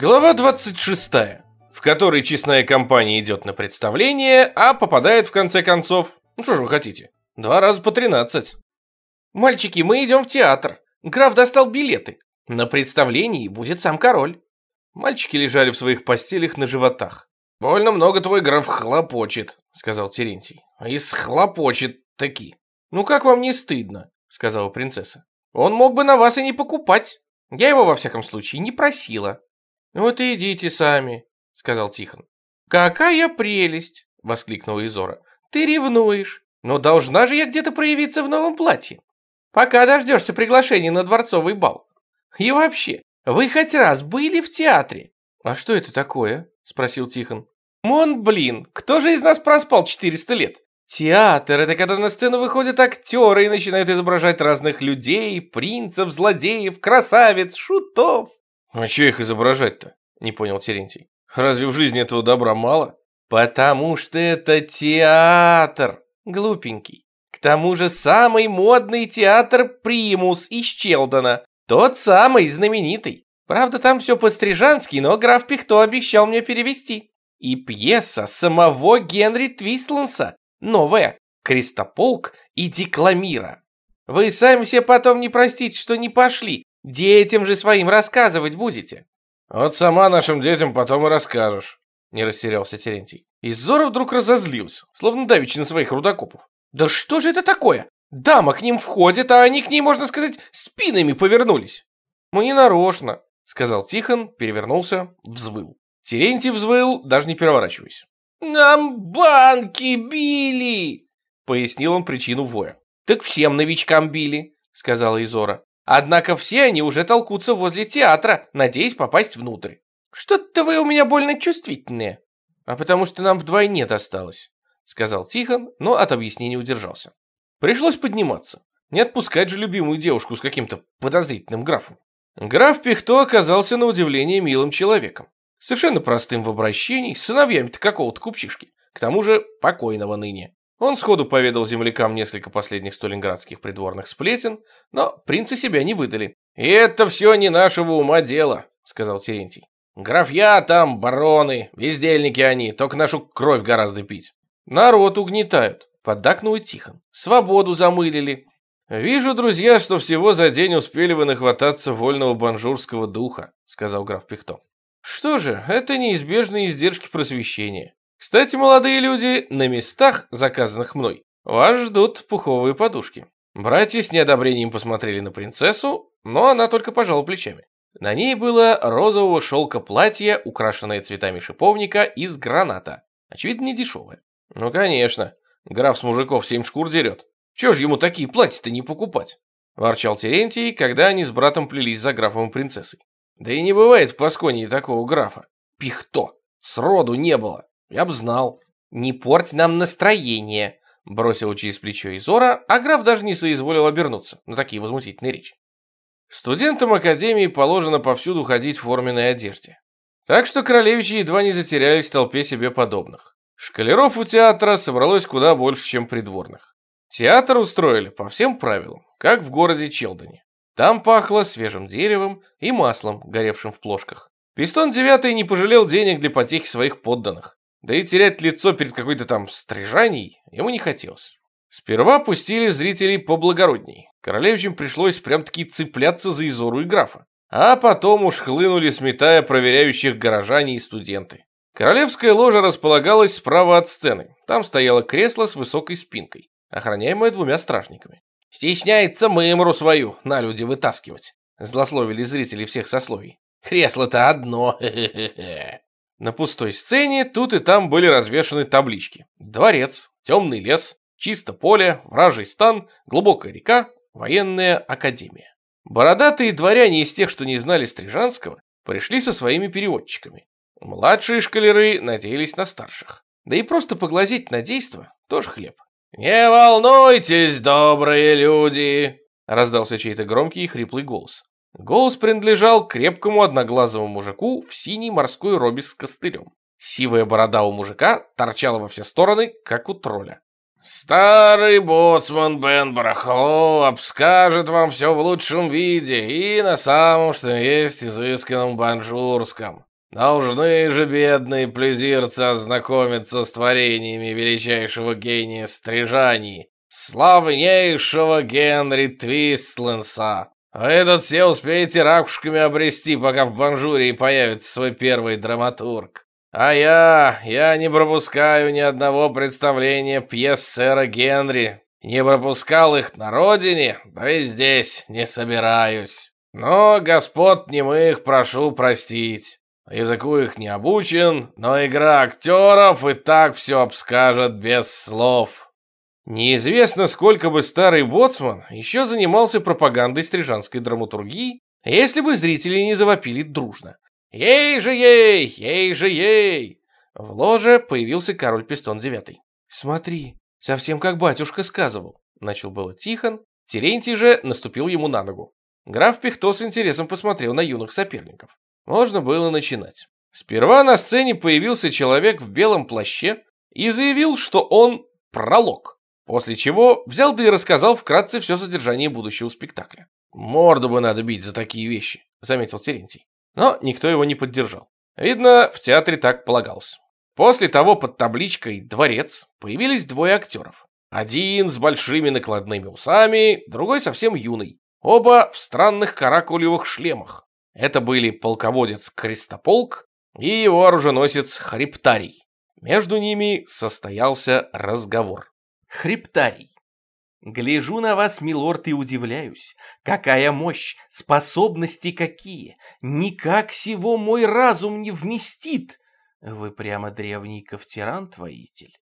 Глава 26, в которой честная компания идет на представление, а попадает в конце концов, ну что же вы хотите, два раза по 13. Мальчики, мы идем в театр. Граф достал билеты. На представлении будет сам король. Мальчики лежали в своих постелях на животах. «Больно много твой граф хлопочет», — сказал Терентий. «И схлопочет таки». «Ну как вам не стыдно?» — сказала принцесса. «Он мог бы на вас и не покупать. Я его, во всяком случае, не просила». «Вот и идите сами», — сказал Тихон. «Какая прелесть!» — воскликнула Изора. «Ты ревнуешь. Но должна же я где-то проявиться в новом платье. Пока дождешься приглашения на дворцовый бал. И вообще, вы хоть раз были в театре?» «А что это такое?» — спросил Тихон. «Мон, блин, кто же из нас проспал 400 лет? Театр — это когда на сцену выходят актеры и начинают изображать разных людей, принцев, злодеев, красавиц, шутов. А что их изображать-то? Не понял Терентий. Разве в жизни этого добра мало? Потому что это театр, глупенький. К тому же самый модный театр Примус из Челдона. Тот самый знаменитый. Правда, там все по-стрижански, но граф Пихто обещал мне перевести. И пьеса самого Генри Твистланса Новое. Крестополк и Декламира. Вы сами себе потом не простите, что не пошли. Детям же своим рассказывать будете. Вот сама нашим детям потом и расскажешь. Не растерялся Терентий. И Зора вдруг разозлился, словно давичи на своих рудокопов. Да что же это такое? Дама к ним входит, а они к ней, можно сказать, спинами повернулись. Ну не нарочно, сказал Тихон, перевернулся, взвыл. Терентий взвыл, даже не переворачиваясь. «Нам банки били!» — пояснил он причину воя. «Так всем новичкам били», — сказала Изора. «Однако все они уже толкутся возле театра, надеясь попасть внутрь. Что-то вы у меня больно чувствительные». «А потому что нам вдвойне досталось», — сказал Тихон, но от объяснений удержался. Пришлось подниматься. Не отпускать же любимую девушку с каким-то подозрительным графом. Граф Пихто оказался на удивление милым человеком. Совершенно простым в обращении, с сыновьями-то какого-то купчишки, к тому же покойного ныне. Он сходу поведал землякам несколько последних сталинградских придворных сплетен, но принцы себя не выдали. «И это все не нашего ума дело», — сказал Терентий. «Графья там, бароны, вездельники они, только нашу кровь гораздо пить». «Народ угнетают», — поддакнул Тихон. «Свободу замылили». «Вижу, друзья, что всего за день успели вы нахвататься вольного банжурского духа», — сказал граф Пихто. Что же, это неизбежные издержки просвещения. Кстати, молодые люди, на местах, заказанных мной, вас ждут пуховые подушки. Братья с неодобрением посмотрели на принцессу, но она только пожала плечами. На ней было розового шелка платье, украшенное цветами шиповника из граната. Очевидно, не дешевое. Ну, конечно. Граф с мужиков семь шкур дерет. Чего ж ему такие платья-то не покупать? Ворчал Терентий, когда они с братом плелись за графом и принцессой. Да и не бывает в Пасконии такого графа. Пихто. Сроду не было. Я б знал. Не порть нам настроение, бросил через плечо Изора, а граф даже не соизволил обернуться на такие возмутительные речи. Студентам Академии положено повсюду ходить в форменной одежде. Так что королевичи едва не затерялись в толпе себе подобных. Шкалеров у театра собралось куда больше, чем придворных. Театр устроили по всем правилам, как в городе Челдоне. Там пахло свежим деревом и маслом, горевшим в плошках. Пистон девятый не пожалел денег для потехи своих подданных. Да и терять лицо перед какой-то там стрижаней ему не хотелось. Сперва пустили зрителей поблагородней. Королевичам пришлось прям-таки цепляться за Изору и графа. А потом уж хлынули, сметая проверяющих горожане и студенты. Королевская ложа располагалась справа от сцены. Там стояло кресло с высокой спинкой, охраняемое двумя стражниками. Стесняется мымру свою на люди вытаскивать. Злословили зрители всех сословий. Кресло-то одно. На пустой сцене тут и там были развешаны таблички. Дворец, темный лес, чисто поле, вражий стан, глубокая река, военная академия. Бородатые дворяне из тех, что не знали Стрижанского, пришли со своими переводчиками. Младшие шкалеры надеялись на старших. Да и просто поглазеть на действо тоже хлеб. «Не волнуйтесь, добрые люди!» — раздался чей-то громкий и хриплый голос. Голос принадлежал крепкому одноглазому мужику в синей морской робе с костылем. Сивая борода у мужика торчала во все стороны, как у тролля. «Старый боцман Бен Барахло обскажет вам все в лучшем виде и на самом, что есть, изысканном банжурском», Должны же бедные плезирцы ознакомиться с творениями величайшего гения стрижаний, славнейшего Генри Твистленса. Вы тут все успеете ракушками обрести, пока в Банжурии появится свой первый драматург. А я, я не пропускаю ни одного представления пьес сэра Генри. Не пропускал их на родине, да и здесь не собираюсь. Но господ немых прошу простить. Языку их не обучен, но игра актеров и так все обскажет без слов. Неизвестно, сколько бы старый боцман еще занимался пропагандой стрижанской драматургии, если бы зрители не завопили дружно. «Ей же ей! Ей же ей!» В ложе появился король Пистон Девятый. «Смотри, совсем как батюшка сказывал», — начал было Тихон, Терентий же наступил ему на ногу. Граф Пихто с интересом посмотрел на юных соперников. Можно было начинать. Сперва на сцене появился человек в белом плаще и заявил, что он пролог. После чего взял да и рассказал вкратце все содержание будущего спектакля. «Морду бы надо бить за такие вещи», — заметил Терентий. Но никто его не поддержал. Видно, в театре так полагалось. После того под табличкой «Дворец» появились двое актеров. Один с большими накладными усами, другой совсем юный. Оба в странных каракулевых шлемах. Это были полководец Крестополк и его оруженосец Хриптарий. Между ними состоялся разговор. Хриптарий. Гляжу на вас, милорд, и удивляюсь. Какая мощь, способности какие! Никак всего мой разум не вместит. Вы прямо древний ковтирант-воитель.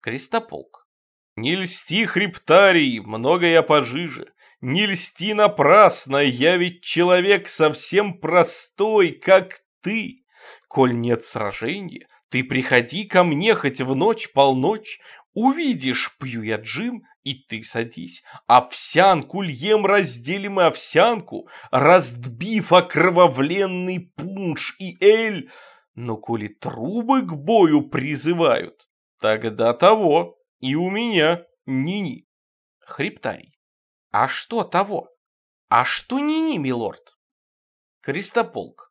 Крестополк. Не льсти, хриптарий, много я пожиже. Не льсти напрасно, я ведь человек совсем простой, как ты. Коль нет сражения, ты приходи ко мне хоть в ночь-полночь, Увидишь, пью я джин, и ты садись. Овсянку льем разделим и овсянку, Раздбив окровавленный пунш и эль. Но коли трубы к бою призывают, Тогда того и у меня ни-ни. Хриптарий. А что того? А что ни-ни, милорд? Крестополк.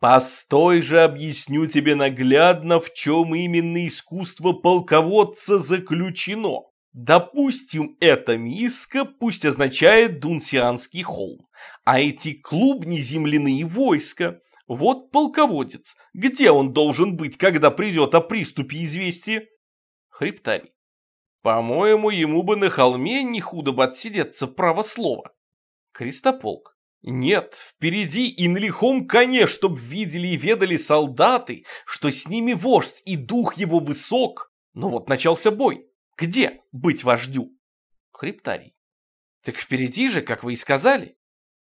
Постой же, объясню тебе наглядно, в чем именно искусство полководца заключено. Допустим, эта миска пусть означает Дунсианский холм, а эти клубни земляные войска. Вот полководец. Где он должен быть, когда придет о приступе известия? Хриптарий. По-моему, ему бы на холме не худо бы отсидеться право слова. Крестополк. Нет, впереди и на лихом коне, чтоб видели и ведали солдаты, что с ними вождь и дух его высок. Но вот начался бой. Где быть вождю? Хриптарий. Так впереди же, как вы и сказали.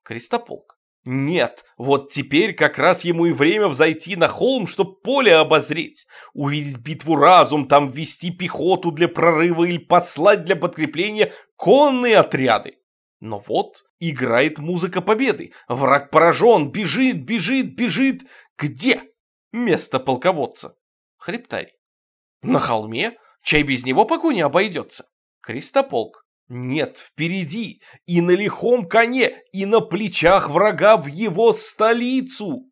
Крестополк. Нет, вот теперь как раз ему и время взойти на холм, чтоб поле обозреть, увидеть битву разум, там ввести пехоту для прорыва или послать для подкрепления конные отряды. Но вот играет музыка победы. Враг поражен, бежит, бежит, бежит. Где место полководца? Хребтарь. На холме? Чай без него погоня обойдется. Крестополк. Нет, впереди, и на лихом коне, и на плечах врага в его столицу.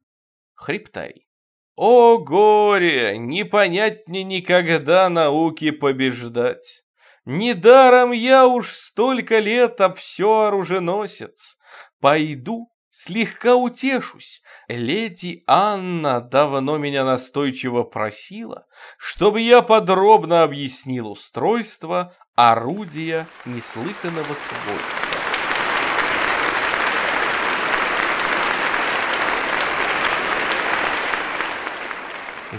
Хребтарь. О горе, не понять мне никогда науки побеждать. Недаром я уж столько лет об все оруженосец. Пойду, слегка утешусь. Леди Анна давно меня настойчиво просила, чтобы я подробно объяснил устройство орудия неслыханного свойства.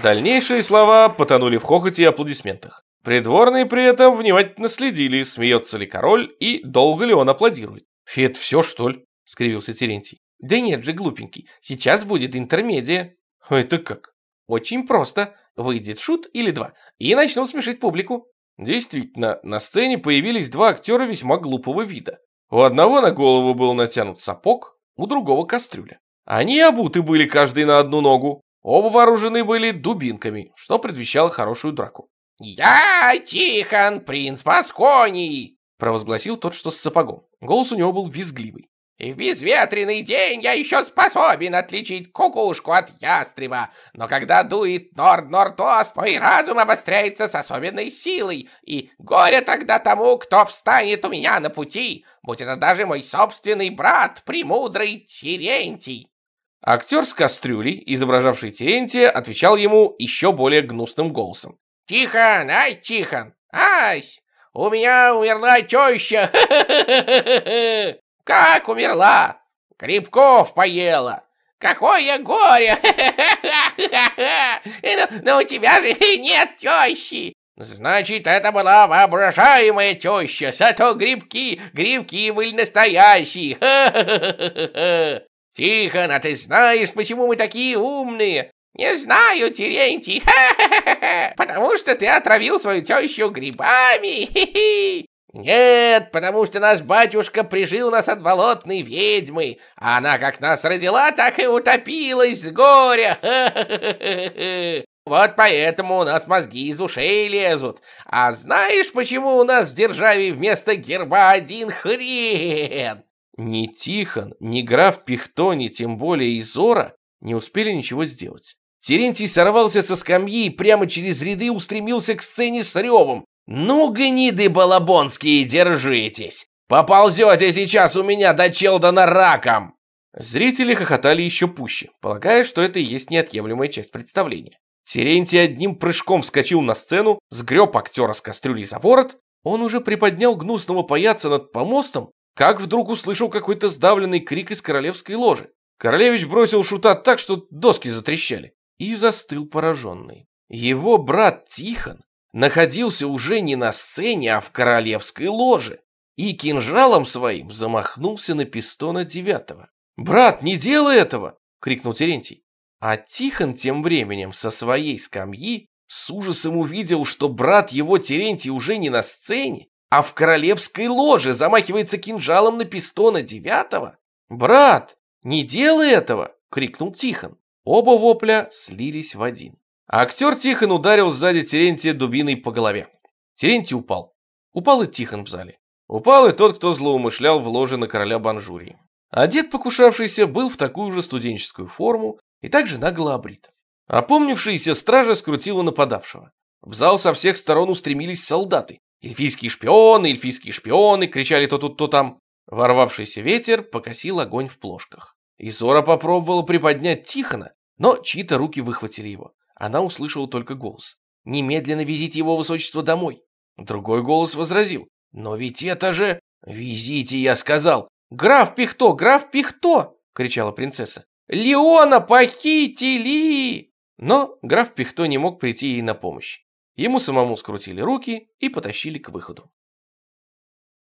Дальнейшие слова потонули в хохоте и аплодисментах. Придворные при этом внимательно следили, смеется ли король и долго ли он аплодирует. «Это все, что ли?» — скривился Терентий. «Да нет же, глупенький, сейчас будет интермедия». «Это как?» «Очень просто. Выйдет шут или два, и начнут смешить публику». Действительно, на сцене появились два актера весьма глупого вида. У одного на голову был натянут сапог, у другого кастрюля. Они обуты были каждый на одну ногу. Оба вооружены были дубинками, что предвещало хорошую драку. «Я Тихон, принц Пасконий!» — провозгласил тот, что с сапогом. Голос у него был визгливый. И в безветренный день я еще способен отличить кукушку от ястреба. Но когда дует норд-норд-ост, мой разум обостряется с особенной силой. И горе тогда тому, кто встанет у меня на пути, будь это даже мой собственный брат, премудрый Терентий. Актер с кастрюлей, изображавший Терентия, отвечал ему еще более гнусным голосом. «Тихон, ай, Тихон, ась, у меня умерла теща, Как умерла? Грибков поела. Какое горе! Но, но у тебя же нет тещи. Значит, это была воображаемая теща, зато грибки, грибки были настоящие. Тихон, а ты знаешь, почему мы такие умные? Не знаю, Терентий, потому что ты отравил свою тещу грибами. Нет, потому что наш батюшка прижил нас от болотной ведьмы, а она как нас родила, так и утопилась с горя. Вот поэтому у нас мозги из ушей лезут. А знаешь, почему у нас в державе вместо герба один хрен? Ни Тихон, ни граф Пихто, ни тем более Изора не успели ничего сделать. Терентий сорвался со скамьи и прямо через ряды устремился к сцене с ревом. «Ну, гниды балабонские, держитесь! Поползете сейчас у меня до Челдона раком!» Зрители хохотали еще пуще, полагая, что это и есть неотъемлемая часть представления. Терентий одним прыжком вскочил на сцену, сгреб актера с кастрюлей за ворот. Он уже приподнял гнусного паяца над помостом, как вдруг услышал какой-то сдавленный крик из королевской ложи. Королевич бросил шута так, что доски затрещали, и застыл пораженный. Его брат Тихон находился уже не на сцене, а в королевской ложе, и кинжалом своим замахнулся на пистона девятого. «Брат, не делай этого!» — крикнул Терентий. А Тихон тем временем со своей скамьи с ужасом увидел, что брат его Терентий уже не на сцене, а в королевской ложе замахивается кинжалом на пистона девятого. «Брат, не делай этого!» — крикнул Тихон. Оба вопля слились в один. А актер Тихон ударил сзади Терентия дубиной по голове. Терентий упал. Упал и Тихон в зале. Упал и тот, кто злоумышлял в ложе на короля Банжурии. А дед, покушавшийся, был в такую же студенческую форму и также нагло обрит. Опомнившаяся стража скрутила нападавшего. В зал со всех сторон устремились солдаты. «Эльфийские шпионы! Эльфийские шпионы!» кричали то тут, то там. Ворвавшийся ветер покосил огонь в плошках. Изора попробовала приподнять Тихона, но чьи-то руки выхватили его. Она услышала только голос. «Немедленно везите его высочество домой!» Другой голос возразил. «Но ведь это же...» «Везите, я сказал!» «Граф Пихто! Граф Пихто!» — кричала принцесса. «Леона похитили!» Но граф Пихто не мог прийти ей на помощь. Ему самому скрутили руки и потащили к выходу.